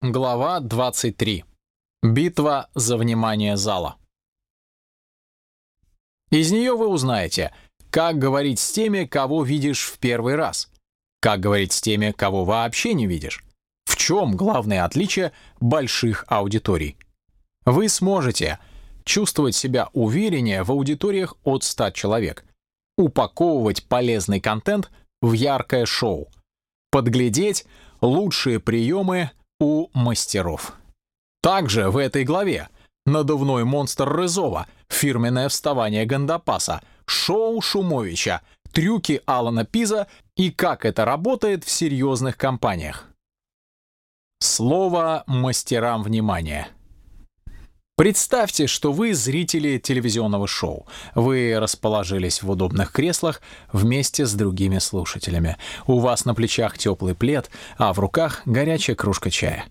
Глава 23. Битва за внимание зала. Из нее вы узнаете, как говорить с теми, кого видишь в первый раз, как говорить с теми, кого вообще не видишь, в чем главное отличие больших аудиторий. Вы сможете чувствовать себя увереннее в аудиториях от 100 человек, упаковывать полезный контент в яркое шоу, подглядеть лучшие приемы у мастеров. Также в этой главе надувной монстр Рызова, фирменное вставание Гандапаса, шоу Шумовича, трюки Алана Пиза и как это работает в серьезных компаниях. Слово мастерам внимания. Представьте, что вы зрители телевизионного шоу. Вы расположились в удобных креслах вместе с другими слушателями. У вас на плечах теплый плед, а в руках горячая кружка чая.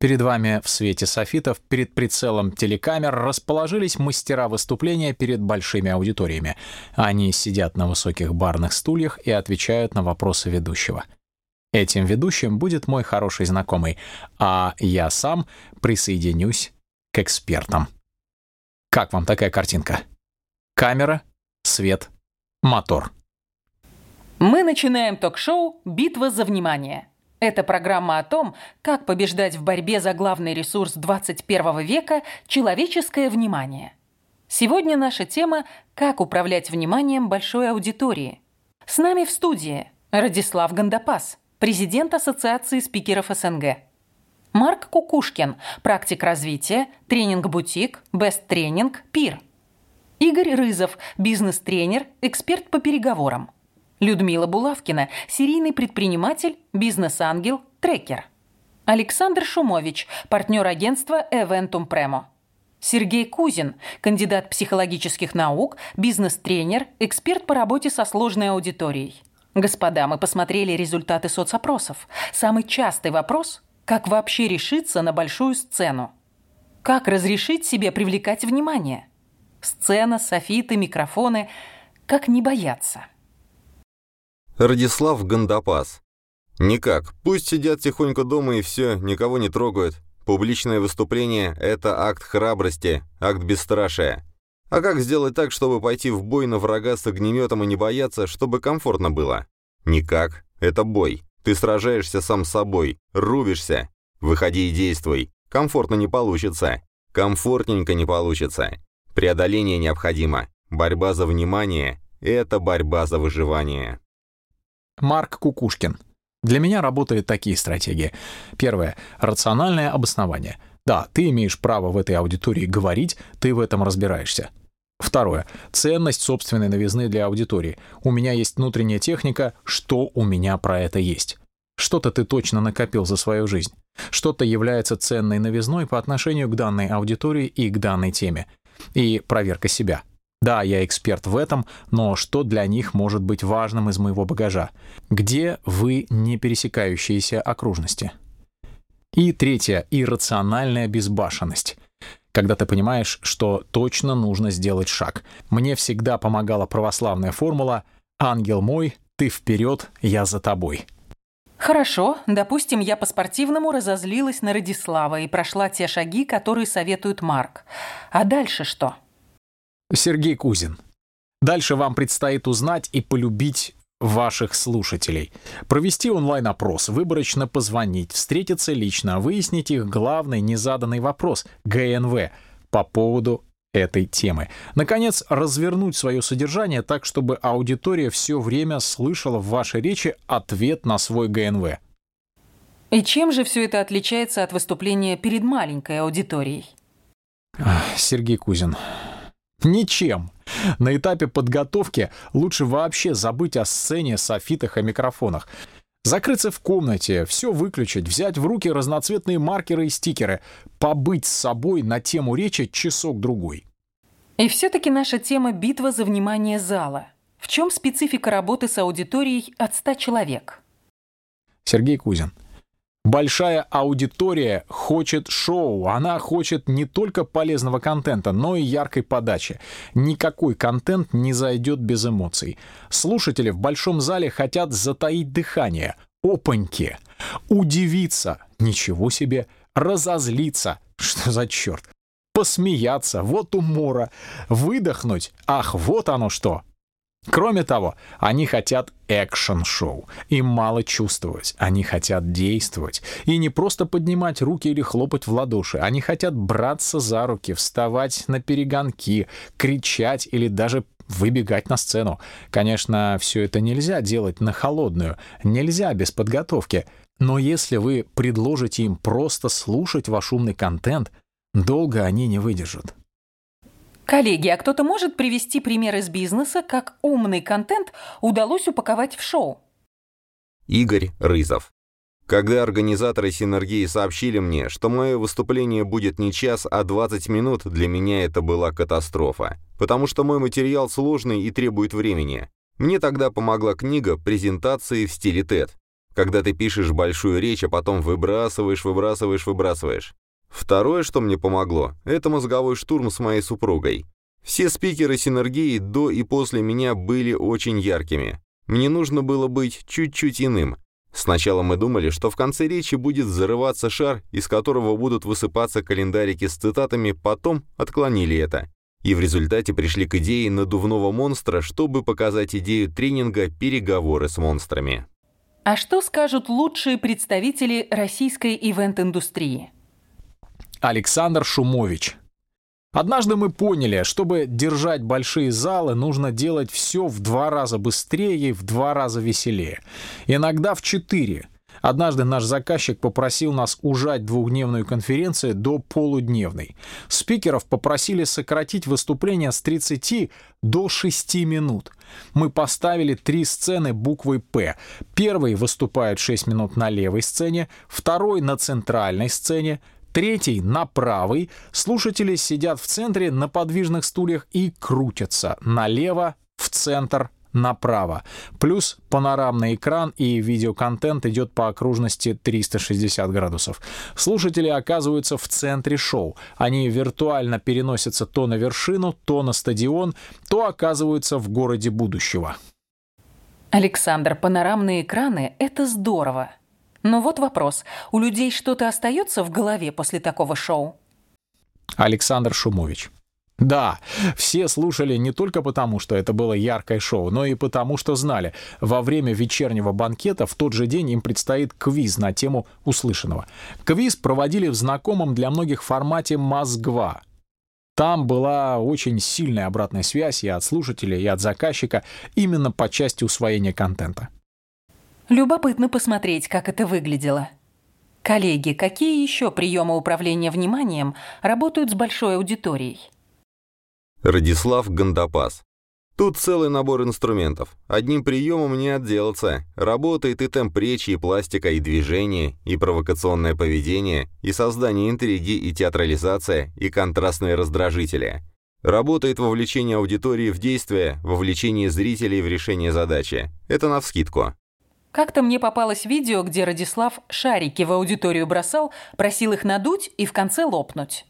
Перед вами в свете софитов перед прицелом телекамер расположились мастера выступления перед большими аудиториями. Они сидят на высоких барных стульях и отвечают на вопросы ведущего. Этим ведущим будет мой хороший знакомый, а я сам присоединюсь к экспертам. Как вам такая картинка? Камера, свет, мотор. Мы начинаем ток-шоу «Битва за внимание». Это программа о том, как побеждать в борьбе за главный ресурс 21 века – человеческое внимание. Сегодня наша тема – как управлять вниманием большой аудитории. С нами в студии Радислав Гандапас, президент Ассоциации спикеров СНГ. Марк Кукушкин, практик развития, тренинг-бутик, бест-тренинг, пир. Игорь Рызов, бизнес-тренер, эксперт по переговорам. Людмила Булавкина, серийный предприниматель, бизнес-ангел, трекер. Александр Шумович, партнер агентства Eventum Premo. Сергей Кузин, кандидат психологических наук, бизнес-тренер, эксперт по работе со сложной аудиторией. Господа, мы посмотрели результаты соцопросов. Самый частый вопрос как вообще решиться на большую сцену? Как разрешить себе привлекать внимание? Сцена, софиты, микрофоны. Как не бояться? Радислав Гандапас. Никак. Пусть сидят тихонько дома и все, никого не трогают. Публичное выступление – это акт храбрости, акт бесстрашия. А как сделать так, чтобы пойти в бой на врага с огнеметом и не бояться, чтобы комфортно было? Никак. Это бой. Ты сражаешься сам с собой, рубишься. Выходи и действуй. Комфортно не получится. Комфортненько не получится. Преодоление необходимо. Борьба за внимание – это борьба за выживание. Марк Кукушкин. Для меня работают такие стратегии. Первое — рациональное обоснование. Да, ты имеешь право в этой аудитории говорить, ты в этом разбираешься. Второе. Ценность собственной новизны для аудитории. У меня есть внутренняя техника, что у меня про это есть. Что-то ты точно накопил за свою жизнь. Что-то является ценной новизной по отношению к данной аудитории и к данной теме. И проверка себя. Да, я эксперт в этом, но что для них может быть важным из моего багажа? Где вы не пересекающиеся окружности? И третье — иррациональная безбашенность когда ты понимаешь, что точно нужно сделать шаг. Мне всегда помогала православная формула «Ангел мой, ты вперед, я за тобой». Хорошо, допустим, я по-спортивному разозлилась на Радислава и прошла те шаги, которые советует Марк. А дальше что? Сергей Кузин. Дальше вам предстоит узнать и полюбить ваших слушателей. Провести онлайн-опрос, выборочно позвонить, встретиться лично, выяснить их главный незаданный вопрос — ГНВ — по поводу этой темы. Наконец, развернуть свое содержание так, чтобы аудитория все время слышала в вашей речи ответ на свой ГНВ. И чем же все это отличается от выступления перед маленькой аудиторией? Сергей Кузин. Ничем. На этапе подготовки лучше вообще забыть о сцене, софитах и микрофонах. Закрыться в комнате, все выключить, взять в руки разноцветные маркеры и стикеры, побыть с собой на тему речи часок-другой. И все-таки наша тема — битва за внимание зала. В чем специфика работы с аудиторией от 100 человек? Сергей Кузин. Большая аудитория хочет шоу, она хочет не только полезного контента, но и яркой подачи. Никакой контент не зайдет без эмоций. Слушатели в большом зале хотят затаить дыхание, опаньки, удивиться, ничего себе, разозлиться, что за черт, посмеяться, вот умора, выдохнуть, ах, вот оно что. Кроме того, они хотят экшен-шоу. Им мало чувствовать. Они хотят действовать. И не просто поднимать руки или хлопать в ладоши. Они хотят браться за руки, вставать на перегонки, кричать или даже выбегать на сцену. Конечно, все это нельзя делать на холодную. Нельзя без подготовки. Но если вы предложите им просто слушать ваш умный контент, долго они не выдержат. Коллеги, а кто-то может привести пример из бизнеса, как умный контент удалось упаковать в шоу? Игорь Рызов. Когда организаторы «Синергии» сообщили мне, что мое выступление будет не час, а 20 минут, для меня это была катастрофа, потому что мой материал сложный и требует времени. Мне тогда помогла книга «Презентации в стиле TED». Когда ты пишешь большую речь, а потом выбрасываешь, выбрасываешь, выбрасываешь. Второе, что мне помогло, это мозговой штурм с моей супругой. Все спикеры синергии до и после меня были очень яркими. Мне нужно было быть чуть-чуть иным. Сначала мы думали, что в конце речи будет взрываться шар, из которого будут высыпаться календарики с цитатами, потом отклонили это. И в результате пришли к идее надувного монстра, чтобы показать идею тренинга «Переговоры с монстрами». А что скажут лучшие представители российской ивент-индустрии? Александр Шумович. Однажды мы поняли, чтобы держать большие залы, нужно делать все в два раза быстрее и в два раза веселее. Иногда в четыре. Однажды наш заказчик попросил нас ужать двухдневную конференцию до полудневной. Спикеров попросили сократить выступление с 30 до 6 минут. Мы поставили три сцены буквой «П». Первый выступает 6 минут на левой сцене, второй на центральной сцене, Третий, на правый, слушатели сидят в центре на подвижных стульях и крутятся налево, в центр, направо. Плюс панорамный экран и видеоконтент идет по окружности 360 градусов. Слушатели оказываются в центре шоу. Они виртуально переносятся то на вершину, то на стадион, то оказываются в городе будущего. Александр, панорамные экраны — это здорово. Но вот вопрос. У людей что-то остается в голове после такого шоу? Александр Шумович. Да, все слушали не только потому, что это было яркое шоу, но и потому, что знали, во время вечернего банкета в тот же день им предстоит квиз на тему услышанного. Квиз проводили в знакомом для многих формате «Москва». Там была очень сильная обратная связь и от слушателя, и от заказчика именно по части усвоения контента. Любопытно посмотреть, как это выглядело. Коллеги, какие еще приемы управления вниманием работают с большой аудиторией? Радислав Гандапас. Тут целый набор инструментов. Одним приемом не отделаться. Работает и темп речи, и пластика, и движение, и провокационное поведение, и создание интриги, и театрализация, и контрастные раздражители. Работает вовлечение аудитории в действие, вовлечение зрителей в решение задачи. Это навскидку. Как-то мне попалось видео, где Радислав шарики в аудиторию бросал, просил их надуть и в конце лопнуть.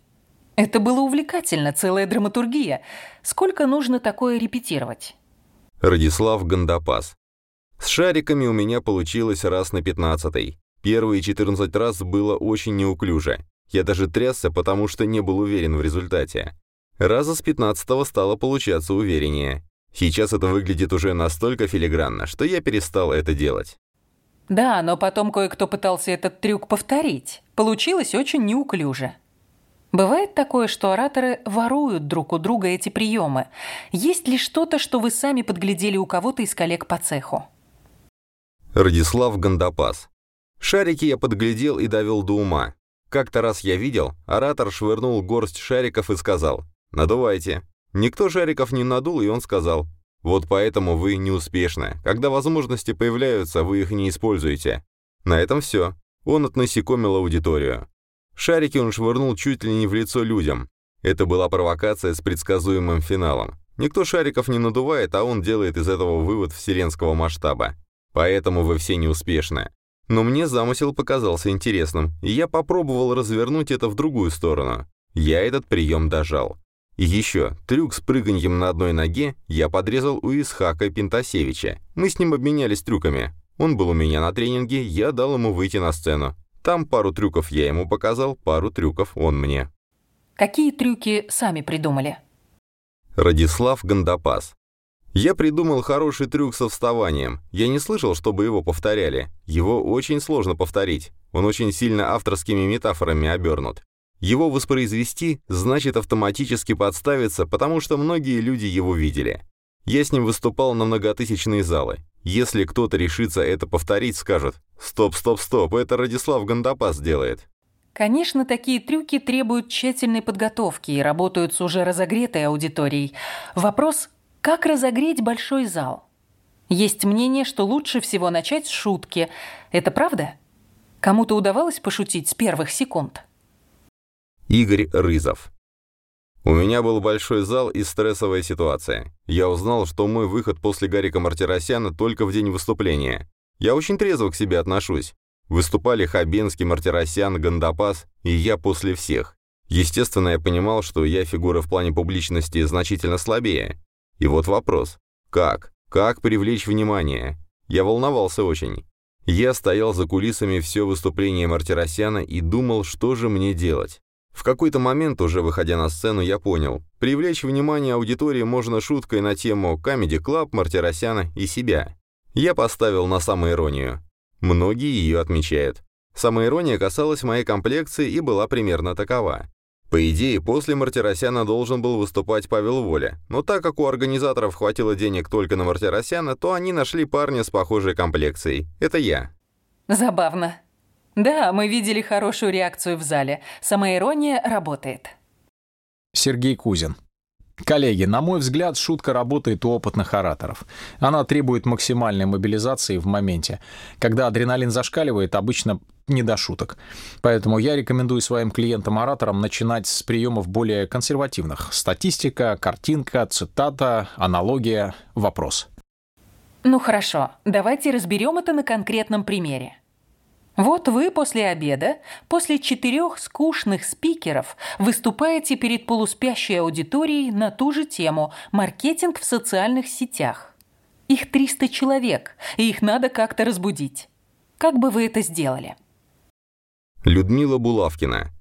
Это было увлекательно, целая драматургия. Сколько нужно такое репетировать? Радислав Гандапас. С шариками у меня получилось раз на пятнадцатый. Первые 14 раз было очень неуклюже. Я даже трясся, потому что не был уверен в результате. Раза с пятнадцатого стало получаться увереннее. Сейчас это выглядит уже настолько филигранно, что я перестал это делать. Да, но потом кое-кто пытался этот трюк повторить. Получилось очень неуклюже. Бывает такое, что ораторы воруют друг у друга эти приемы. Есть ли что-то, что вы сами подглядели у кого-то из коллег по цеху? Радислав Гандапас. Шарики я подглядел и довел до ума. Как-то раз я видел, оратор швырнул горсть шариков и сказал «Надувайте». Никто Жариков не надул, и он сказал, «Вот поэтому вы неуспешны. Когда возможности появляются, вы их не используете». На этом все. Он отнасекомил аудиторию. Шарики он швырнул чуть ли не в лицо людям. Это была провокация с предсказуемым финалом. Никто шариков не надувает, а он делает из этого вывод вселенского масштаба. Поэтому вы все неуспешны. Но мне замысел показался интересным, и я попробовал развернуть это в другую сторону. Я этот прием дожал. И еще, трюк с прыганьем на одной ноге я подрезал у Исхака Пентасевича. Мы с ним обменялись трюками. Он был у меня на тренинге, я дал ему выйти на сцену. Там пару трюков я ему показал, пару трюков он мне. Какие трюки сами придумали? Радислав Гандапас. Я придумал хороший трюк со вставанием. Я не слышал, чтобы его повторяли. Его очень сложно повторить. Он очень сильно авторскими метафорами обернут. Его воспроизвести значит автоматически подставиться, потому что многие люди его видели. Я с ним выступал на многотысячные залы. Если кто-то решится это повторить, скажет «Стоп, стоп, стоп, это Радислав Гандапас делает». Конечно, такие трюки требуют тщательной подготовки и работают с уже разогретой аудиторией. Вопрос как разогреть большой зал? Есть мнение, что лучше всего начать с шутки. Это правда? Кому-то удавалось пошутить с первых секунд? Игорь Рызов. У меня был большой зал и стрессовая ситуация. Я узнал, что мой выход после Гарика Мартиросяна только в день выступления. Я очень трезво к себе отношусь. Выступали Хабенский, Мартиросян, Гандапас, и я после всех. Естественно, я понимал, что я фигура в плане публичности значительно слабее. И вот вопрос. Как? Как привлечь внимание? Я волновался очень. Я стоял за кулисами все выступление Мартиросяна и думал, что же мне делать. В какой-то момент, уже выходя на сцену, я понял, привлечь внимание аудитории можно шуткой на тему Comedy Club, Мартиросяна и себя. Я поставил на самоиронию. Многие ее отмечают. Самоирония касалась моей комплекции и была примерно такова. По идее, после Мартиросяна должен был выступать Павел Воля, но так как у организаторов хватило денег только на Мартиросяна, то они нашли парня с похожей комплекцией. Это я. Забавно. Да, мы видели хорошую реакцию в зале. Самоирония работает. Сергей Кузин. Коллеги, на мой взгляд, шутка работает у опытных ораторов. Она требует максимальной мобилизации в моменте. Когда адреналин зашкаливает, обычно не до шуток. Поэтому я рекомендую своим клиентам-ораторам начинать с приемов более консервативных. Статистика, картинка, цитата, аналогия, вопрос. Ну хорошо, давайте разберем это на конкретном примере. Вот вы после обеда, после четырех скучных спикеров, выступаете перед полуспящей аудиторией на ту же тему «Маркетинг в социальных сетях». Их 300 человек, и их надо как-то разбудить. Как бы вы это сделали? Людмила Булавкина.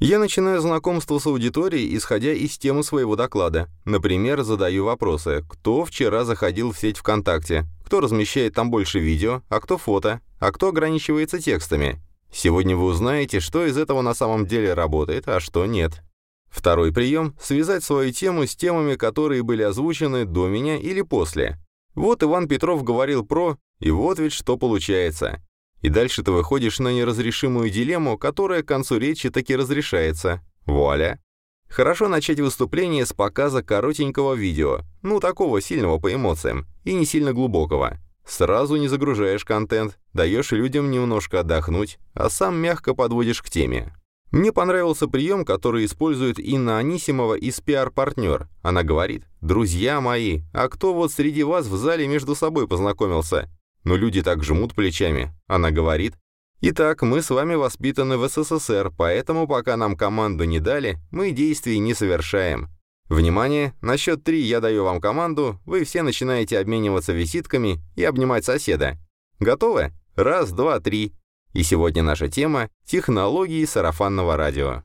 Я начинаю знакомство с аудиторией, исходя из темы своего доклада. Например, задаю вопросы. Кто вчера заходил в сеть ВКонтакте? Кто размещает там больше видео? А кто фото? А кто ограничивается текстами? Сегодня вы узнаете, что из этого на самом деле работает, а что нет. Второй прием – связать свою тему с темами, которые были озвучены до меня или после. Вот Иван Петров говорил про, и вот ведь что получается. И дальше ты выходишь на неразрешимую дилемму, которая к концу речи таки разрешается. Вуаля! Хорошо начать выступление с показа коротенького видео, ну такого сильного по эмоциям, и не сильно глубокого. Сразу не загружаешь контент, даешь людям немножко отдохнуть, а сам мягко подводишь к теме. Мне понравился прием, который использует Инна Анисимова из пиар-партнер. Она говорит, «Друзья мои, а кто вот среди вас в зале между собой познакомился? Но люди так жмут плечами. Она говорит, «Итак, мы с вами воспитаны в СССР, поэтому пока нам команду не дали, мы действий не совершаем. Внимание, на счет три я даю вам команду, вы все начинаете обмениваться визитками и обнимать соседа. Готовы? Раз, два, три. И сегодня наша тема — технологии сарафанного радио.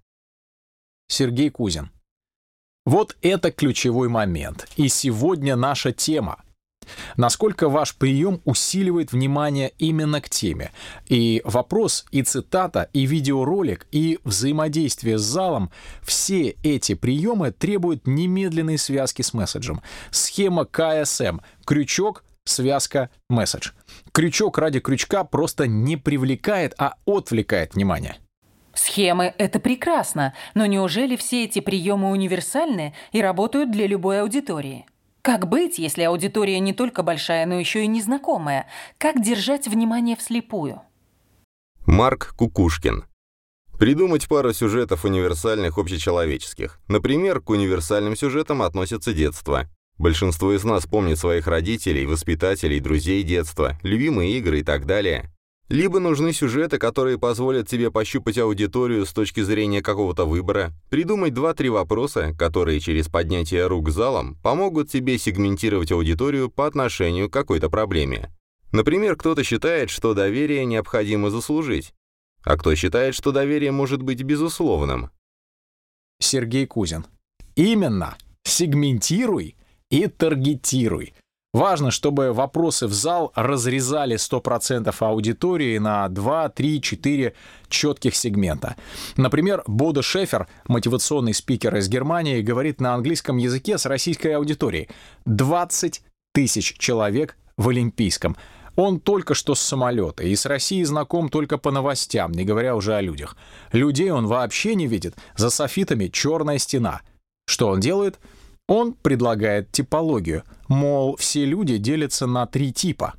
Сергей Кузин. Вот это ключевой момент. И сегодня наша тема Насколько ваш прием усиливает внимание именно к теме? И вопрос, и цитата, и видеоролик, и взаимодействие с залом — все эти приемы требуют немедленной связки с месседжем. Схема КСМ — крючок, связка, месседж. Крючок ради крючка просто не привлекает, а отвлекает внимание. Схемы — это прекрасно, но неужели все эти приемы универсальны и работают для любой аудитории? Как быть, если аудитория не только большая, но еще и незнакомая? Как держать внимание вслепую? Марк Кукушкин. Придумать пару сюжетов универсальных общечеловеческих. Например, к универсальным сюжетам относится детство. Большинство из нас помнит своих родителей, воспитателей, друзей детства, любимые игры и так далее. Либо нужны сюжеты, которые позволят тебе пощупать аудиторию с точки зрения какого-то выбора, придумать два-три вопроса, которые через поднятие рук залом помогут тебе сегментировать аудиторию по отношению к какой-то проблеме. Например, кто-то считает, что доверие необходимо заслужить. А кто считает, что доверие может быть безусловным? Сергей Кузин. Именно. Сегментируй и таргетируй. Важно, чтобы вопросы в зал разрезали 100% аудитории на 2, 3, 4 четких сегмента. Например, Бодо Шефер, мотивационный спикер из Германии, говорит на английском языке с российской аудиторией. 20 тысяч человек в Олимпийском. Он только что с самолета и с Россией знаком только по новостям, не говоря уже о людях. Людей он вообще не видит. За софитами черная стена. Что он делает? Он предлагает типологию, мол, все люди делятся на три типа.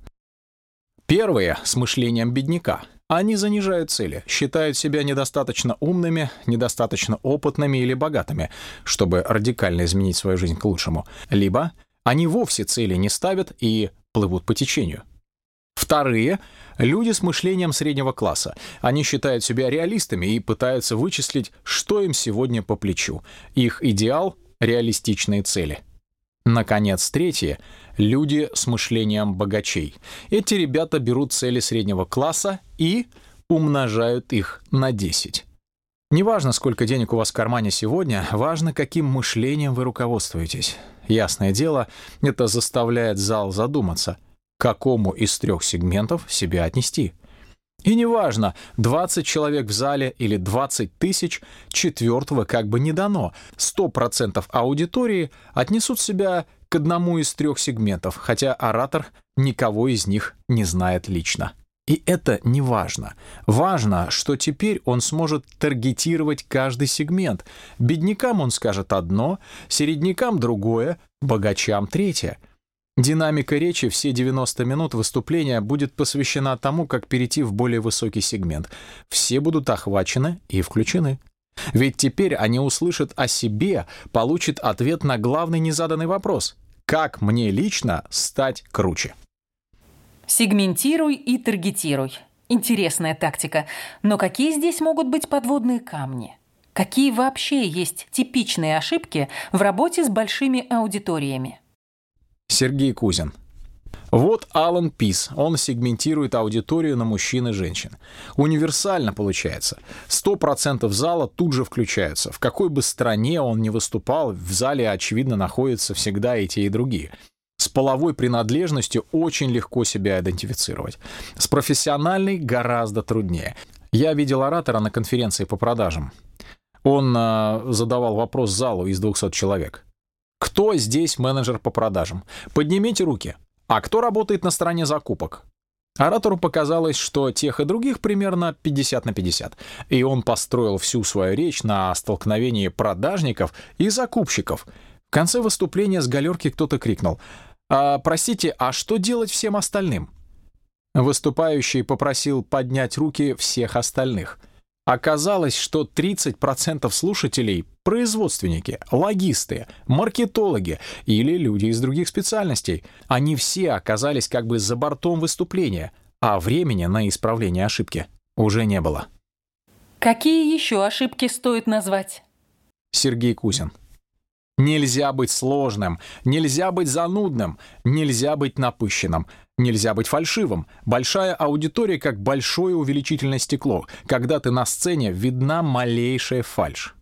Первые — с мышлением бедняка. Они занижают цели, считают себя недостаточно умными, недостаточно опытными или богатыми, чтобы радикально изменить свою жизнь к лучшему. Либо они вовсе цели не ставят и плывут по течению. Вторые — люди с мышлением среднего класса. Они считают себя реалистами и пытаются вычислить, что им сегодня по плечу. Их идеал — реалистичные цели. Наконец, третье — люди с мышлением богачей. Эти ребята берут цели среднего класса и умножают их на 10. Неважно, сколько денег у вас в кармане сегодня, важно, каким мышлением вы руководствуетесь. Ясное дело, это заставляет зал задуматься, какому из трех сегментов себя отнести. И неважно, 20 человек в зале или 20 тысяч, четвертого как бы не дано. 100% аудитории отнесут себя к одному из трех сегментов, хотя оратор никого из них не знает лично. И это не важно. Важно, что теперь он сможет таргетировать каждый сегмент. Беднякам он скажет одно, середнякам другое, богачам третье — Динамика речи все 90 минут выступления будет посвящена тому, как перейти в более высокий сегмент. Все будут охвачены и включены. Ведь теперь они услышат о себе, получат ответ на главный незаданный вопрос. Как мне лично стать круче? Сегментируй и таргетируй. Интересная тактика. Но какие здесь могут быть подводные камни? Какие вообще есть типичные ошибки в работе с большими аудиториями? Сергей Кузин. Вот Алан Пис. Он сегментирует аудиторию на мужчин и женщин. Универсально получается. 100% зала тут же включаются. В какой бы стране он ни выступал, в зале, очевидно, находятся всегда и те, и другие. С половой принадлежностью очень легко себя идентифицировать. С профессиональной гораздо труднее. Я видел оратора на конференции по продажам. Он э, задавал вопрос залу из 200 человек. Кто здесь менеджер по продажам? Поднимите руки. А кто работает на стороне закупок? Оратору показалось, что тех и других примерно 50 на 50, и он построил всю свою речь на столкновении продажников и закупщиков. В конце выступления с галерки кто-то крикнул «А, «Простите, а что делать всем остальным?» Выступающий попросил поднять руки всех остальных — Оказалось, что 30% слушателей — производственники, логисты, маркетологи или люди из других специальностей. Они все оказались как бы за бортом выступления, а времени на исправление ошибки уже не было. Какие еще ошибки стоит назвать? Сергей Кузин. Нельзя быть сложным, нельзя быть занудным, нельзя быть напыщенным, нельзя быть фальшивым. Большая аудитория как большое увеличительное стекло. Когда ты на сцене, видна малейшая фальшь.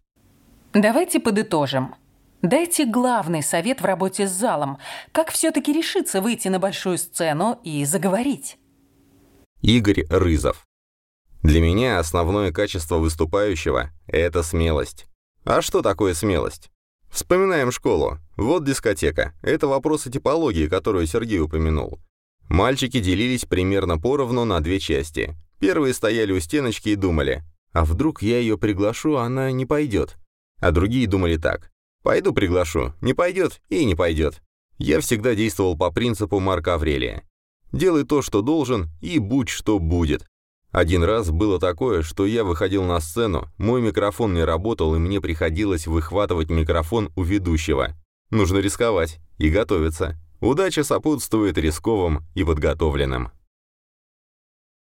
Давайте подытожим. Дайте главный совет в работе с залом. Как все-таки решиться выйти на большую сцену и заговорить? Игорь Рызов. Для меня основное качество выступающего – это смелость. А что такое смелость? Вспоминаем школу. Вот дискотека. Это вопросы типологии, которую Сергей упомянул. Мальчики делились примерно поровну на две части. Первые стояли у стеночки и думали, а вдруг я ее приглашу, а она не пойдет. А другие думали так, пойду приглашу, не пойдет и не пойдет. Я всегда действовал по принципу Марка Аврелия. Делай то, что должен, и будь, что будет. Один раз было такое, что я выходил на сцену, мой микрофон не работал, и мне приходилось выхватывать микрофон у ведущего. Нужно рисковать и готовиться. Удача сопутствует рисковым и подготовленным.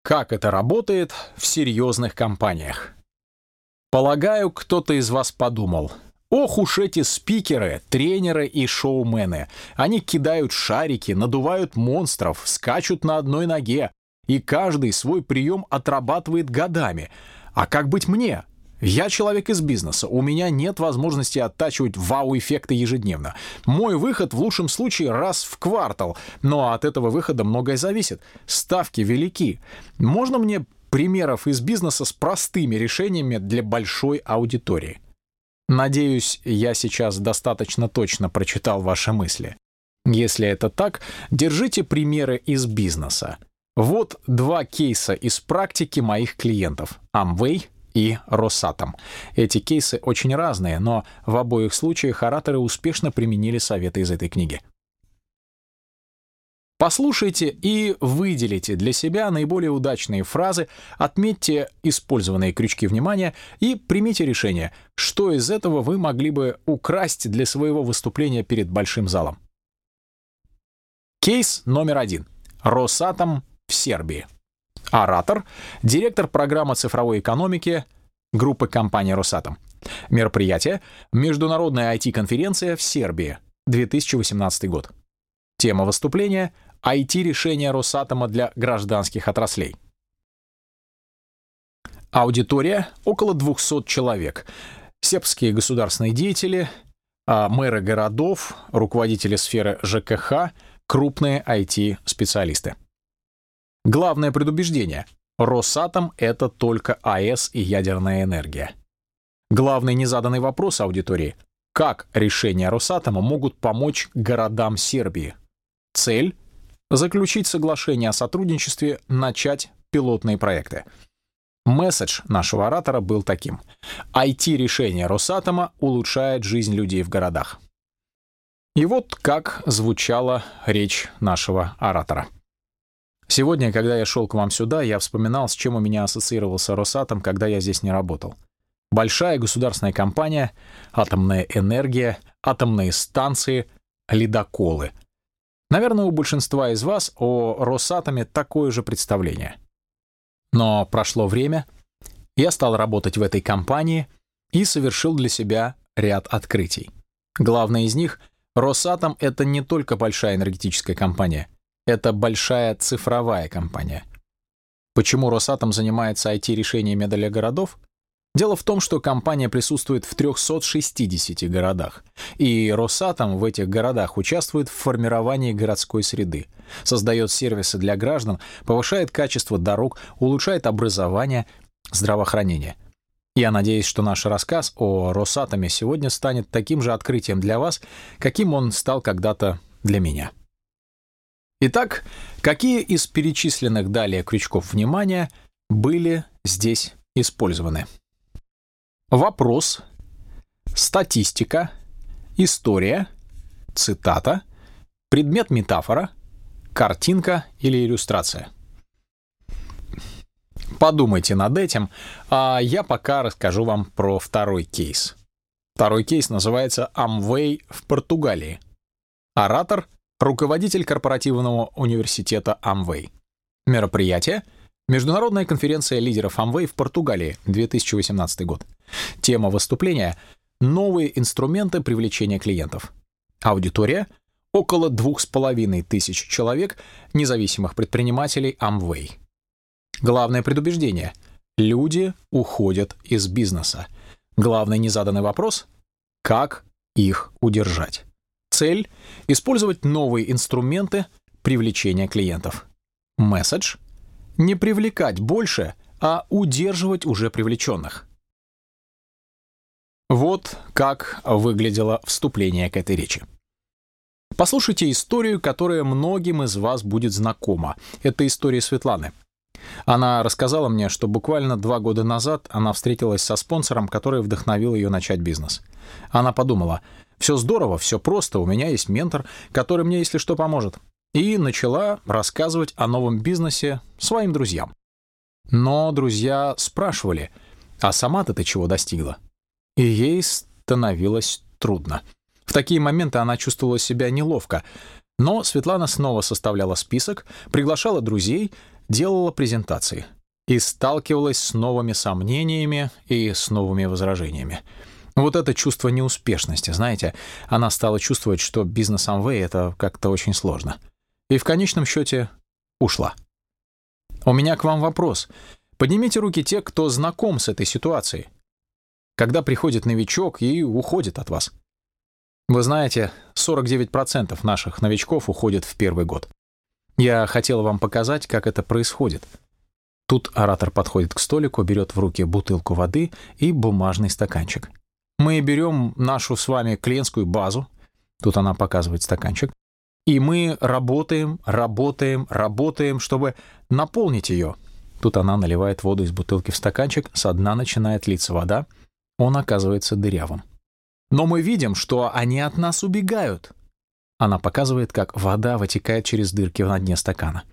Как это работает в серьезных компаниях? Полагаю, кто-то из вас подумал. Ох уж эти спикеры, тренеры и шоумены. Они кидают шарики, надувают монстров, скачут на одной ноге, и каждый свой прием отрабатывает годами. А как быть мне? Я человек из бизнеса, у меня нет возможности оттачивать вау-эффекты ежедневно. Мой выход в лучшем случае раз в квартал, но от этого выхода многое зависит. Ставки велики. Можно мне примеров из бизнеса с простыми решениями для большой аудитории? Надеюсь, я сейчас достаточно точно прочитал ваши мысли. Если это так, держите примеры из бизнеса. Вот два кейса из практики моих клиентов — Amway и Росатом. Эти кейсы очень разные, но в обоих случаях ораторы успешно применили советы из этой книги. Послушайте и выделите для себя наиболее удачные фразы, отметьте использованные крючки внимания и примите решение, что из этого вы могли бы украсть для своего выступления перед большим залом. Кейс номер один. Росатом в Сербии. Оратор — директор программы цифровой экономики группы компании «Росатом». Мероприятие — Международная IT-конференция в Сербии, 2018 год. Тема выступления — IT-решения Росатома для гражданских отраслей. Аудитория — около 200 человек. Сербские государственные деятели, а, мэры городов, руководители сферы ЖКХ, крупные IT-специалисты. Главное предубеждение — Росатом — это только АЭС и ядерная энергия. Главный незаданный вопрос аудитории — как решения Росатома могут помочь городам Сербии? Цель — заключить соглашение о сотрудничестве, начать пилотные проекты. Месседж нашего оратора был таким. IT-решение Росатома улучшает жизнь людей в городах. И вот как звучала речь нашего оратора. Сегодня, когда я шел к вам сюда, я вспоминал, с чем у меня ассоциировался Росатом, когда я здесь не работал. Большая государственная компания, атомная энергия, атомные станции, ледоколы. Наверное, у большинства из вас о Росатоме такое же представление. Но прошло время, я стал работать в этой компании и совершил для себя ряд открытий. Главное из них — Росатом — это не только большая энергетическая компания — это большая цифровая компания. Почему Росатом занимается IT-решениями для городов? Дело в том, что компания присутствует в 360 городах, и Росатом в этих городах участвует в формировании городской среды, создает сервисы для граждан, повышает качество дорог, улучшает образование, здравоохранение. Я надеюсь, что наш рассказ о Росатоме сегодня станет таким же открытием для вас, каким он стал когда-то для меня. Итак, какие из перечисленных далее крючков внимания были здесь использованы? Вопрос, статистика, история, цитата, предмет метафора, картинка или иллюстрация. Подумайте над этим, а я пока расскажу вам про второй кейс. Второй кейс называется «Amway в Португалии». Оратор руководитель корпоративного университета Amway. Мероприятие — Международная конференция лидеров Amway в Португалии, 2018 год. Тема выступления — новые инструменты привлечения клиентов. Аудитория — около двух с половиной тысяч человек, независимых предпринимателей Amway. Главное предубеждение — люди уходят из бизнеса. Главный незаданный вопрос — как их удержать? Цель — использовать новые инструменты привлечения клиентов. Месседж — не привлекать больше, а удерживать уже привлеченных. Вот как выглядело вступление к этой речи. Послушайте историю, которая многим из вас будет знакома. Это история Светланы. Она рассказала мне, что буквально два года назад она встретилась со спонсором, который вдохновил ее начать бизнес. Она подумала — все здорово, все просто, у меня есть ментор, который мне, если что, поможет. И начала рассказывать о новом бизнесе своим друзьям. Но друзья спрашивали, а сама-то ты чего достигла? И ей становилось трудно. В такие моменты она чувствовала себя неловко, но Светлана снова составляла список, приглашала друзей, делала презентации и сталкивалась с новыми сомнениями и с новыми возражениями. Вот это чувство неуспешности, знаете, она стала чувствовать, что бизнес Amway — это как-то очень сложно. И в конечном счете ушла. У меня к вам вопрос. Поднимите руки те, кто знаком с этой ситуацией. Когда приходит новичок и уходит от вас. Вы знаете, 49% наших новичков уходят в первый год. Я хотел вам показать, как это происходит. Тут оратор подходит к столику, берет в руки бутылку воды и бумажный стаканчик. Мы берем нашу с вами клиентскую базу, тут она показывает стаканчик, и мы работаем, работаем, работаем, чтобы наполнить ее. Тут она наливает воду из бутылки в стаканчик, со дна начинает литься вода, он оказывается дырявым. Но мы видим, что они от нас убегают. Она показывает, как вода вытекает через дырки на дне стакана.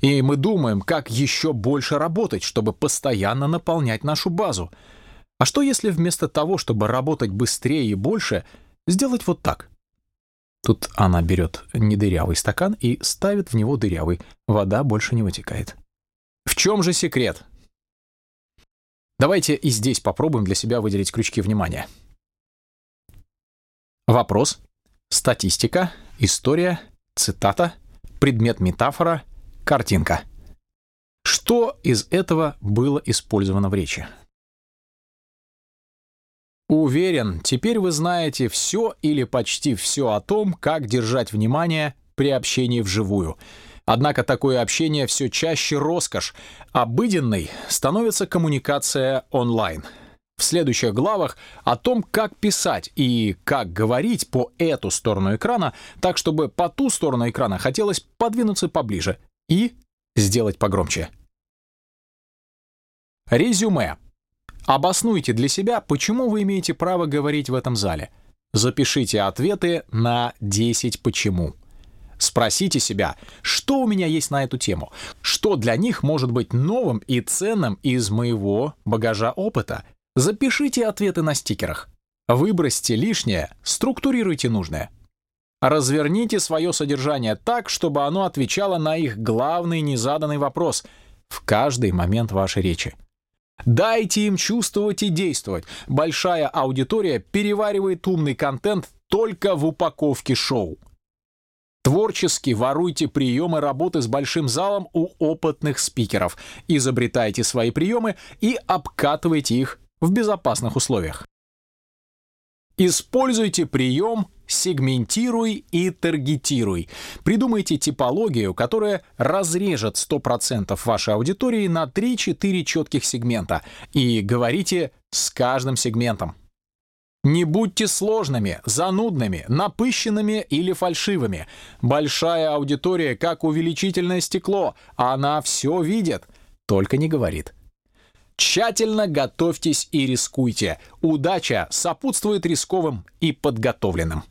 И мы думаем, как еще больше работать, чтобы постоянно наполнять нашу базу. А что если вместо того, чтобы работать быстрее и больше, сделать вот так? Тут она берет недырявый стакан и ставит в него дырявый. Вода больше не вытекает. В чем же секрет? Давайте и здесь попробуем для себя выделить крючки внимания. Вопрос, статистика, история, цитата, предмет метафора — Картинка. Что из этого было использовано в речи? Уверен, теперь вы знаете все или почти все о том, как держать внимание при общении вживую. Однако такое общение все чаще роскошь. Обыденной становится коммуникация онлайн. В следующих главах о том, как писать и как говорить по эту сторону экрана, так чтобы по ту сторону экрана хотелось подвинуться поближе, и сделать погромче. Резюме. Обоснуйте для себя, почему вы имеете право говорить в этом зале. Запишите ответы на 10 «почему». Спросите себя, что у меня есть на эту тему, что для них может быть новым и ценным из моего багажа опыта. Запишите ответы на стикерах. Выбросьте лишнее, структурируйте нужное. Разверните свое содержание так, чтобы оно отвечало на их главный незаданный вопрос в каждый момент вашей речи. Дайте им чувствовать и действовать. Большая аудитория переваривает умный контент только в упаковке шоу. Творчески воруйте приемы работы с большим залом у опытных спикеров. Изобретайте свои приемы и обкатывайте их в безопасных условиях. Используйте прием сегментируй и таргетируй. Придумайте типологию, которая разрежет 100% вашей аудитории на 3-4 четких сегмента и говорите с каждым сегментом. Не будьте сложными, занудными, напыщенными или фальшивыми. Большая аудитория как увеличительное стекло, она все видит, только не говорит. Тщательно готовьтесь и рискуйте. Удача сопутствует рисковым и подготовленным.